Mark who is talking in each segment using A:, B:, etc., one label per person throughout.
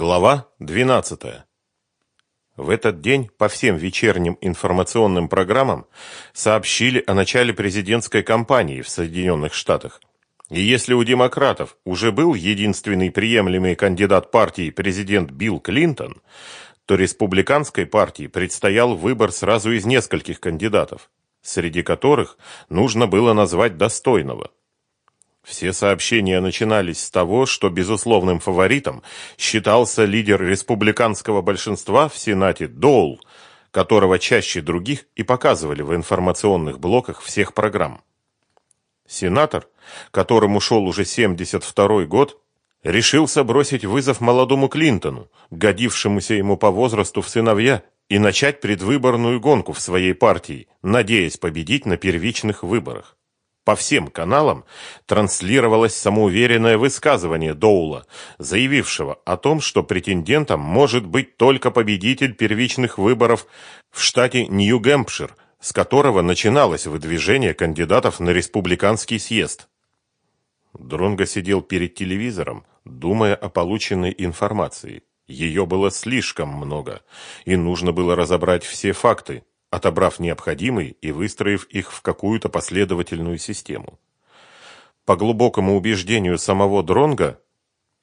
A: Глава 12. В этот день по всем вечерним информационным программам сообщили о начале президентской кампании в Соединенных Штатах. И если у демократов уже был единственный приемлемый кандидат партии президент Билл Клинтон, то республиканской партии предстоял выбор сразу из нескольких кандидатов, среди которых нужно было назвать достойного. Все сообщения начинались с того, что безусловным фаворитом считался лидер республиканского большинства в Сенате Доул, которого чаще других и показывали в информационных блоках всех программ. Сенатор, которому шел уже 72 год, решился бросить вызов молодому Клинтону, годившемуся ему по возрасту в сыновья, и начать предвыборную гонку в своей партии, надеясь победить на первичных выборах. По всем каналам транслировалось самоуверенное высказывание Доула, заявившего о том, что претендентом может быть только победитель первичных выборов в штате Нью-Гэмпшир, с которого начиналось выдвижение кандидатов на республиканский съезд. Дронго сидел перед телевизором, думая о полученной информации. Ее было слишком много, и нужно было разобрать все факты, отобрав необходимые и выстроив их в какую-то последовательную систему. По глубокому убеждению самого Дронга,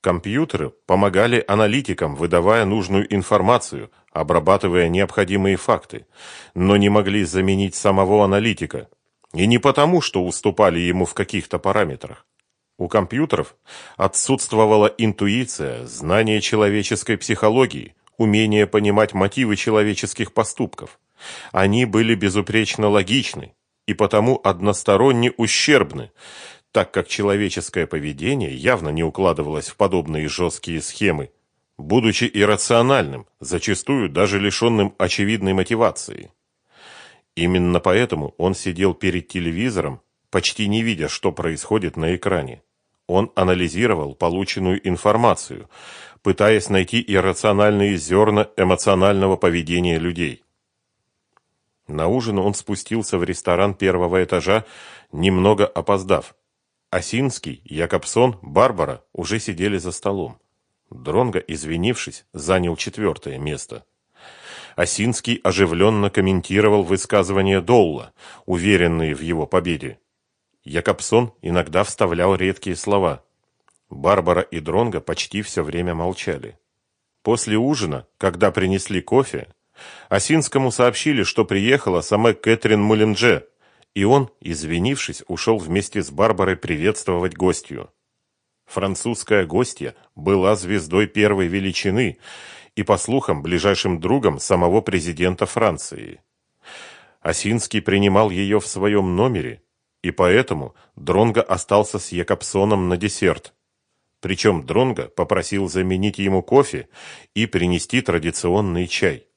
A: компьютеры помогали аналитикам, выдавая нужную информацию, обрабатывая необходимые факты, но не могли заменить самого аналитика. И не потому, что уступали ему в каких-то параметрах. У компьютеров отсутствовала интуиция, знание человеческой психологии, умение понимать мотивы человеческих поступков. Они были безупречно логичны и потому односторонне ущербны, так как человеческое поведение явно не укладывалось в подобные жесткие схемы, будучи иррациональным, зачастую даже лишенным очевидной мотивации. Именно поэтому он сидел перед телевизором, почти не видя, что происходит на экране. Он анализировал полученную информацию, пытаясь найти иррациональные зерна эмоционального поведения людей. На ужин он спустился в ресторан первого этажа, немного опоздав. Осинский, Якобсон, Барбара уже сидели за столом. Дронго, извинившись, занял четвертое место. Осинский оживленно комментировал высказывания Доула, уверенные в его победе. Якобсон иногда вставлял редкие слова. Барбара и Дронго почти все время молчали. После ужина, когда принесли кофе, Осинскому сообщили, что приехала сама Кэтрин Мулинже, и он, извинившись, ушел вместе с Барбарой приветствовать гостью. Французская гостья была звездой первой величины и, по слухам, ближайшим другом самого президента Франции. Осинский принимал ее в своем номере, и поэтому Дронго остался с Якобсоном на десерт. Причем Дронго попросил заменить ему кофе и принести традиционный чай.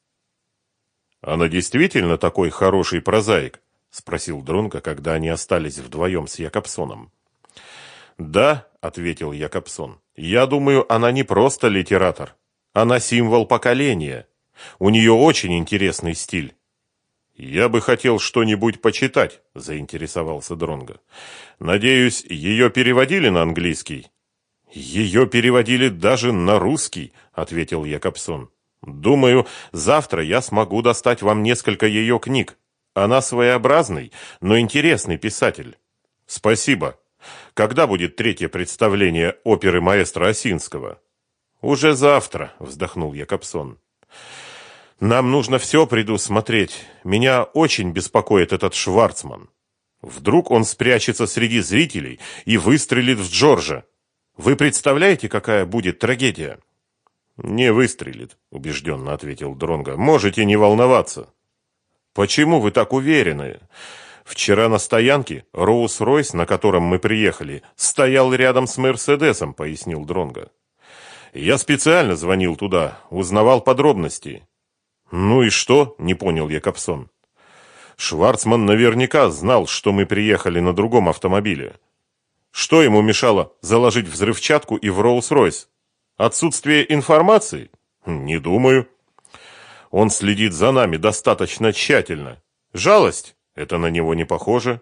A: Она действительно такой хороший прозаик? спросил Дронго, когда они остались вдвоем с Якобсоном. Да, ответил Якобсон. Я думаю, она не просто литератор. Она символ поколения. У нее очень интересный стиль. Я бы хотел что-нибудь почитать, заинтересовался Дронго. Надеюсь, ее переводили на английский. Ее переводили даже на русский, ответил Якобсон. Думаю, завтра я смогу достать вам несколько ее книг. Она своеобразный, но интересный писатель. Спасибо. Когда будет третье представление оперы маэстро Осинского? Уже завтра, вздохнул Якобсон. Нам нужно все предусмотреть. Меня очень беспокоит этот Шварцман. Вдруг он спрячется среди зрителей и выстрелит в Джорджа. Вы представляете, какая будет трагедия? Не выстрелит, убежденно ответил Дронга. Можете не волноваться. Почему вы так уверены? Вчера на стоянке Роуз-Ройс, на котором мы приехали, стоял рядом с Мерседесом, пояснил Дронга. Я специально звонил туда, узнавал подробности. Ну и что? не понял Якобсон. Шварцман наверняка знал, что мы приехали на другом автомобиле. Что ему мешало заложить взрывчатку и в Роуз-Ройс? Отсутствие информации? Не думаю. Он следит за нами достаточно тщательно. Жалость? Это на него не похоже.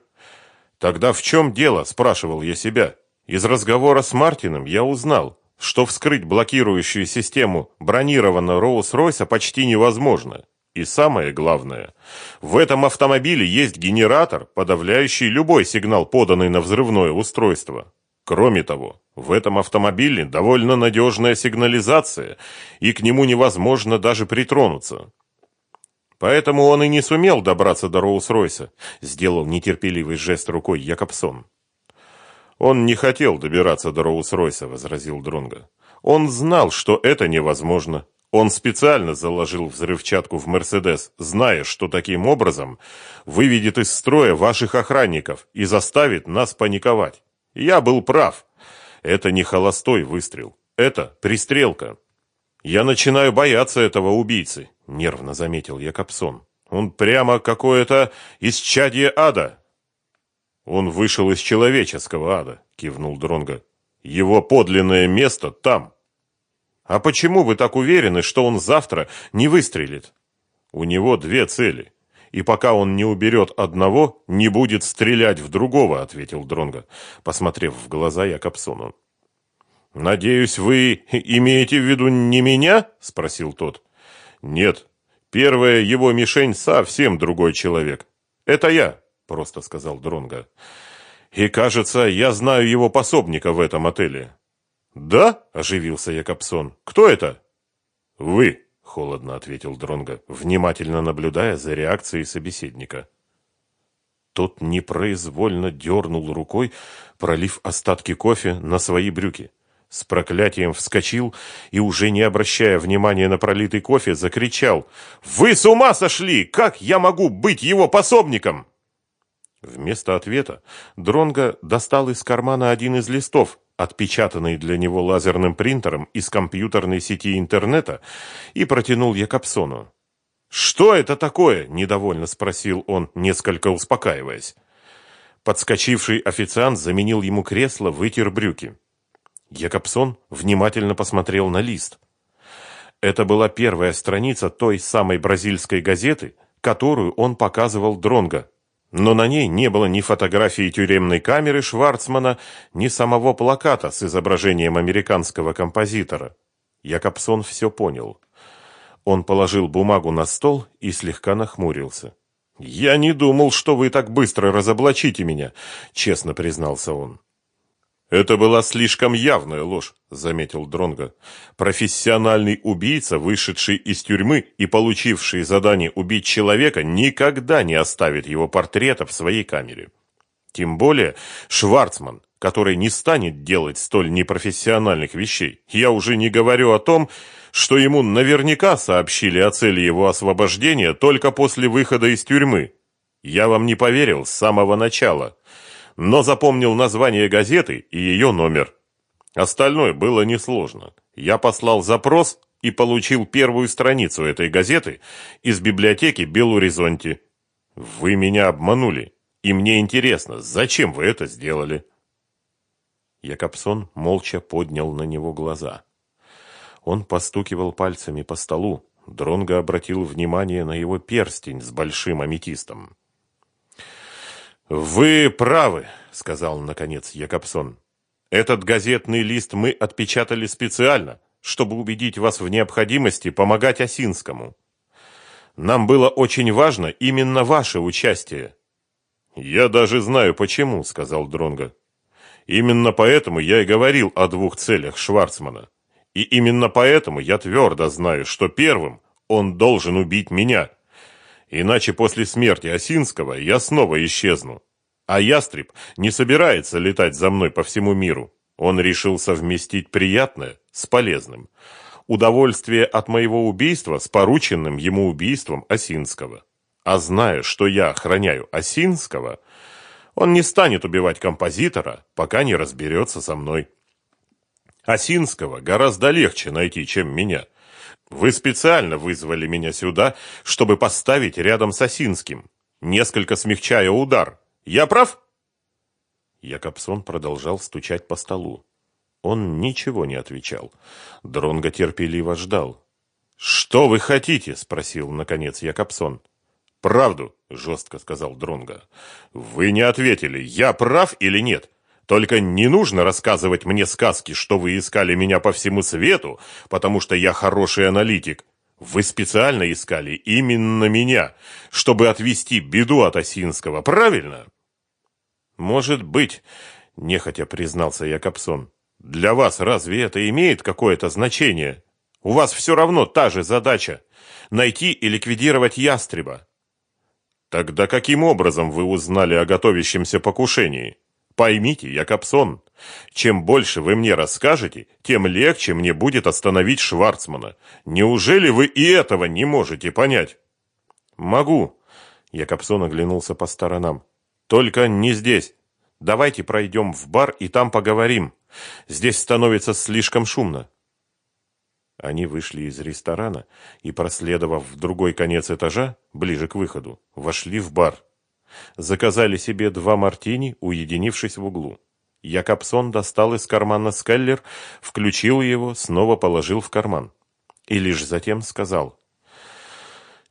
A: Тогда в чем дело, спрашивал я себя. Из разговора с Мартином я узнал, что вскрыть блокирующую систему бронированного Роуз-Ройса почти невозможно. И самое главное, в этом автомобиле есть генератор, подавляющий любой сигнал, поданный на взрывное устройство. Кроме того, в этом автомобиле довольно надежная сигнализация, и к нему невозможно даже притронуться. Поэтому он и не сумел добраться до Роуз-Ройса, сделал нетерпеливый жест рукой Якобсон. Он не хотел добираться до Роуз-Ройса, возразил Дронга. Он знал, что это невозможно. Он специально заложил взрывчатку в Мерседес, зная, что таким образом выведет из строя ваших охранников и заставит нас паниковать. Я был прав. Это не холостой выстрел. Это пристрелка. Я начинаю бояться этого убийцы, нервно заметил Якобсон. Он прямо какое-то исчадие ада. Он вышел из человеческого ада, кивнул Дронга. Его подлинное место там. А почему вы так уверены, что он завтра не выстрелит? У него две цели и пока он не уберет одного, не будет стрелять в другого, ответил Дронга, посмотрев в глаза Якобсону. Надеюсь, вы имеете в виду не меня? спросил тот. Нет. Первая его мишень совсем другой человек. Это я, просто сказал Дронга. И, кажется, я знаю его пособника в этом отеле. Да? оживился Якобсон. Кто это? Вы холодно ответил Дронга, внимательно наблюдая за реакцией собеседника. Тот непроизвольно дернул рукой, пролив остатки кофе на свои брюки. С проклятием вскочил и, уже не обращая внимания на пролитый кофе, закричал «Вы с ума сошли! Как я могу быть его пособником?» Вместо ответа Дронга достал из кармана один из листов, отпечатанный для него лазерным принтером из компьютерной сети интернета, и протянул Якобсону. «Что это такое?» – недовольно спросил он, несколько успокаиваясь. Подскочивший официант заменил ему кресло, вытер брюки. Якобсон внимательно посмотрел на лист. Это была первая страница той самой бразильской газеты, которую он показывал Дронго но на ней не было ни фотографии тюремной камеры Шварцмана, ни самого плаката с изображением американского композитора. Якобсон все понял. Он положил бумагу на стол и слегка нахмурился. «Я не думал, что вы так быстро разоблачите меня», — честно признался он. Это была слишком явная ложь, заметил Дронга. Профессиональный убийца, вышедший из тюрьмы и получивший задание убить человека, никогда не оставит его портрета в своей камере. Тем более Шварцман, который не станет делать столь непрофессиональных вещей. Я уже не говорю о том, что ему наверняка сообщили о цели его освобождения только после выхода из тюрьмы. Я вам не поверил с самого начала но запомнил название газеты и ее номер. Остальное было несложно. Я послал запрос и получил первую страницу этой газеты из библиотеки Белуризонти. Вы меня обманули, и мне интересно, зачем вы это сделали? Якобсон молча поднял на него глаза. Он постукивал пальцами по столу. Дронго обратил внимание на его перстень с большим аметистом. «Вы правы», — сказал, наконец, Якобсон. «Этот газетный лист мы отпечатали специально, чтобы убедить вас в необходимости помогать Осинскому. Нам было очень важно именно ваше участие». «Я даже знаю почему», — сказал Дронго. «Именно поэтому я и говорил о двух целях Шварцмана. И именно поэтому я твердо знаю, что первым он должен убить меня». Иначе после смерти Осинского я снова исчезну. А ястреб не собирается летать за мной по всему миру. Он решил совместить приятное с полезным. Удовольствие от моего убийства с порученным ему убийством Осинского. А зная, что я охраняю Осинского, он не станет убивать композитора, пока не разберется со мной. Осинского гораздо легче найти, чем меня. Вы специально вызвали меня сюда, чтобы поставить рядом с Осинским, несколько смягчая удар. Я прав? Якобсон продолжал стучать по столу. Он ничего не отвечал. Дронго терпеливо ждал. «Что вы хотите?» – спросил, наконец, Якобсон. «Правду», – жестко сказал Дронго. «Вы не ответили, я прав или нет? Только не нужно рассказывать мне сказки, что вы искали меня по всему свету, потому что я хороший аналитик. Вы специально искали именно меня, чтобы отвести беду от Осинского, правильно? Может быть, нехотя признался Якобсон. Для вас разве это имеет какое-то значение? У вас все равно та же задача – найти и ликвидировать ястреба. Тогда каким образом вы узнали о готовящемся покушении? Поймите, Якобсон, чем больше вы мне расскажете, тем легче мне будет остановить Шварцмана. Неужели вы и этого не можете понять? Могу. Якобсон оглянулся по сторонам. Только не здесь. Давайте пройдем в бар и там поговорим. Здесь становится слишком шумно. Они вышли из ресторана и, проследовав в другой конец этажа, ближе к выходу, вошли в бар. Заказали себе два мартини, уединившись в углу. Якобсон достал из кармана скеллер, включил его, снова положил в карман. И лишь затем сказал.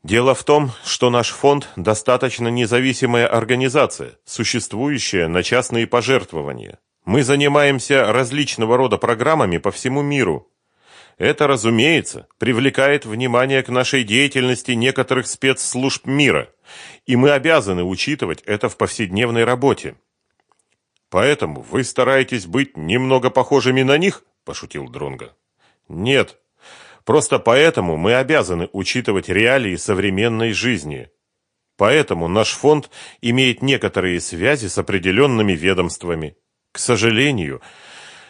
A: Дело в том, что наш фонд достаточно независимая организация, существующая на частные пожертвования. Мы занимаемся различного рода программами по всему миру. Это, разумеется, привлекает внимание к нашей деятельности некоторых спецслужб мира, и мы обязаны учитывать это в повседневной работе. Поэтому вы стараетесь быть немного похожими на них, пошутил Дронга. Нет. Просто поэтому мы обязаны учитывать реалии современной жизни. Поэтому наш фонд имеет некоторые связи с определенными ведомствами. К сожалению,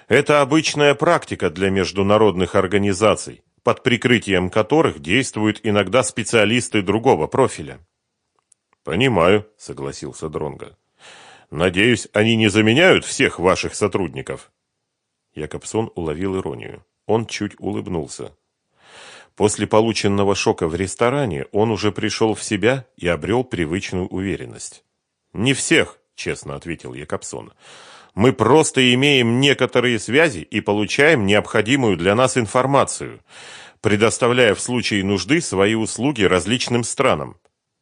A: это обычная практика для международных организаций, под прикрытием которых действуют иногда специалисты другого профиля. Понимаю, согласился Дронга. Надеюсь, они не заменяют всех ваших сотрудников. Якобсон уловил иронию. Он чуть улыбнулся. После полученного шока в ресторане он уже пришел в себя и обрел привычную уверенность. «Не всех», — честно ответил Якобсон. Мы просто имеем некоторые связи и получаем необходимую для нас информацию, предоставляя в случае нужды свои услуги различным странам.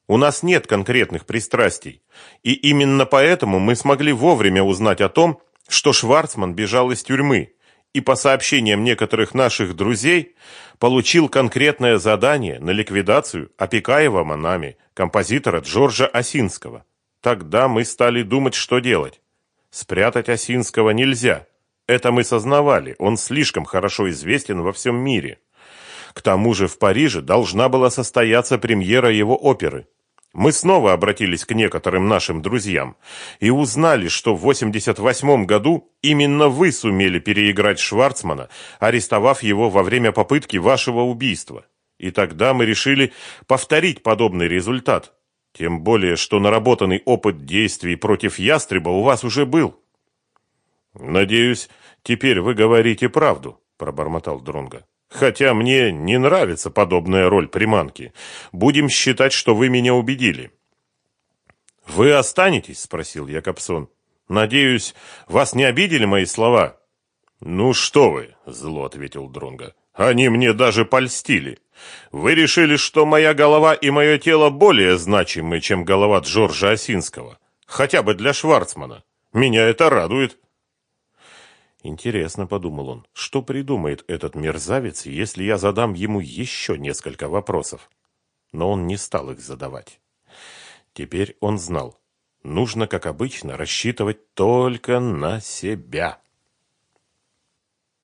A: У нас нет конкретных пристрастий, и именно поэтому мы смогли вовремя узнать о том, что Шварцман бежал из тюрьмы и по сообщениям некоторых наших друзей получил конкретное задание на ликвидацию опекаемого нами композитора Джорджа Осинского. Тогда мы стали думать, что делать. Спрятать Осинского нельзя. Это мы сознавали, он слишком хорошо известен во всем мире. К тому же в Париже должна была состояться премьера его оперы. Мы снова обратились к некоторым нашим друзьям и узнали, что в 88 году именно вы сумели переиграть Шварцмана, арестовав его во время попытки вашего убийства. И тогда мы решили повторить подобный результат. Тем более, что наработанный опыт действий против ястреба у вас уже был. Надеюсь, теперь вы говорите правду, пробормотал Дронга. Хотя мне не нравится подобная роль приманки. Будем считать, что вы меня убедили. Вы останетесь, спросил Якобсон. Надеюсь, вас не обидели мои слова. Ну что вы, зло ответил Дронга. Они мне даже польстили. Вы решили, что моя голова и мое тело более значимы, чем голова Джорджа Осинского. Хотя бы для Шварцмана. Меня это радует. Интересно, подумал он, что придумает этот мерзавец, если я задам ему еще несколько вопросов. Но он не стал их задавать. Теперь он знал. Нужно, как обычно, рассчитывать только на себя.